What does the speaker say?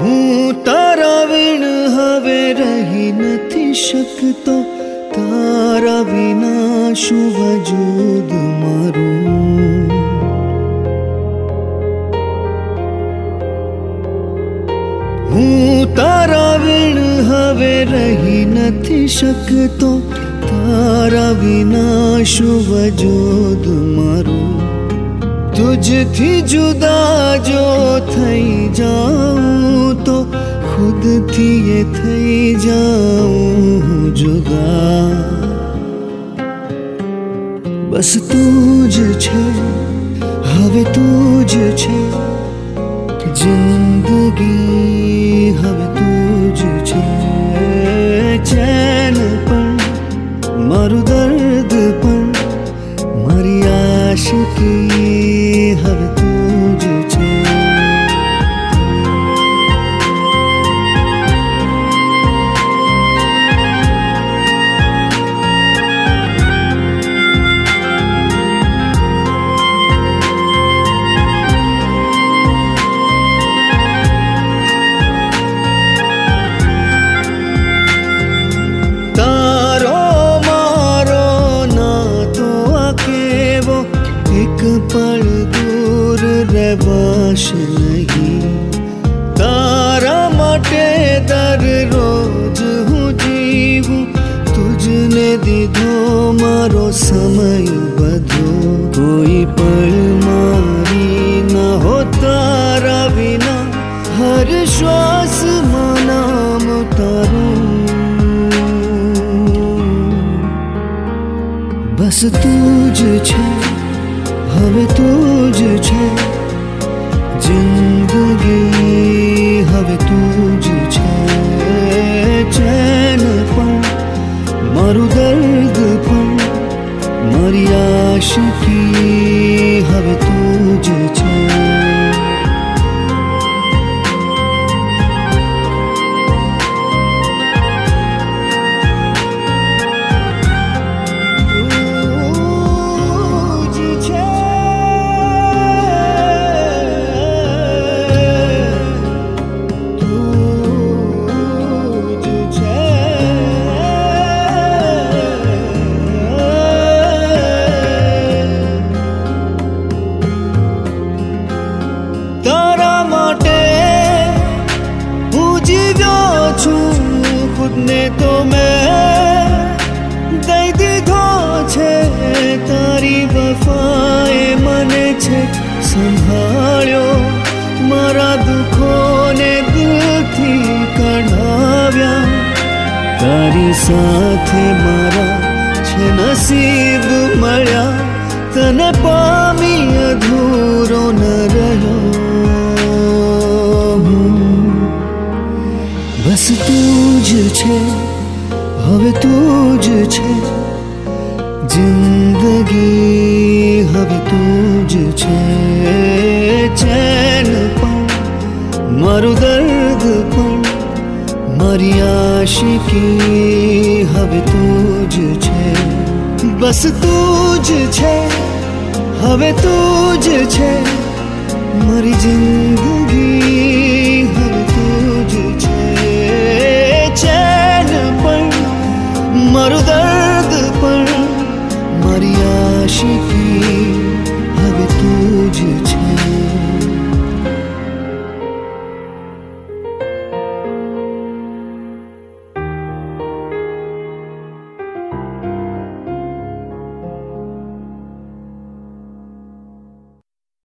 હું તારા વિણ હવે રહી નથી શકતો તારા વિના શું વજૂદ મારું હું તારા વિણ હવે રહી નથી શકતો તારા વિના रहि शकतो મારું તુજથી જુદા જો થઈ જાઉં तो खुद थिए थई जाऊँ जुदा। बस तूज हवे तूज ज़िंदगी हवे तूज चैन पर, मारू दर्द पर, मारी आशिकी हवे तूज छे। મારો સમય બધો કોઈ પળ મારી ન હો તારા વિના હર શ્વાસમાં નામ તારું બસ તું જ છે હવે તું જ છે જિંદગી You. ખુદને તો મેં દઈ દીધો છે. તારી વફાએ મને છે સંભાળ્યો. મારા દુઃખોને દિલથી કઢાવ્યા. તારી સાથે મારા છે નસીબ મળ્યા. તને પામી અધૂરો ન રહ્યો. તું જ છે હવે તું જ છે જિંદગી હવે તું જ છે ચેન પણ મારું દર્દ પણ મારી આશિકી હવે તું જ છે બસ તું જ છે હવે તું જ છે મારી જિંદગી 之间。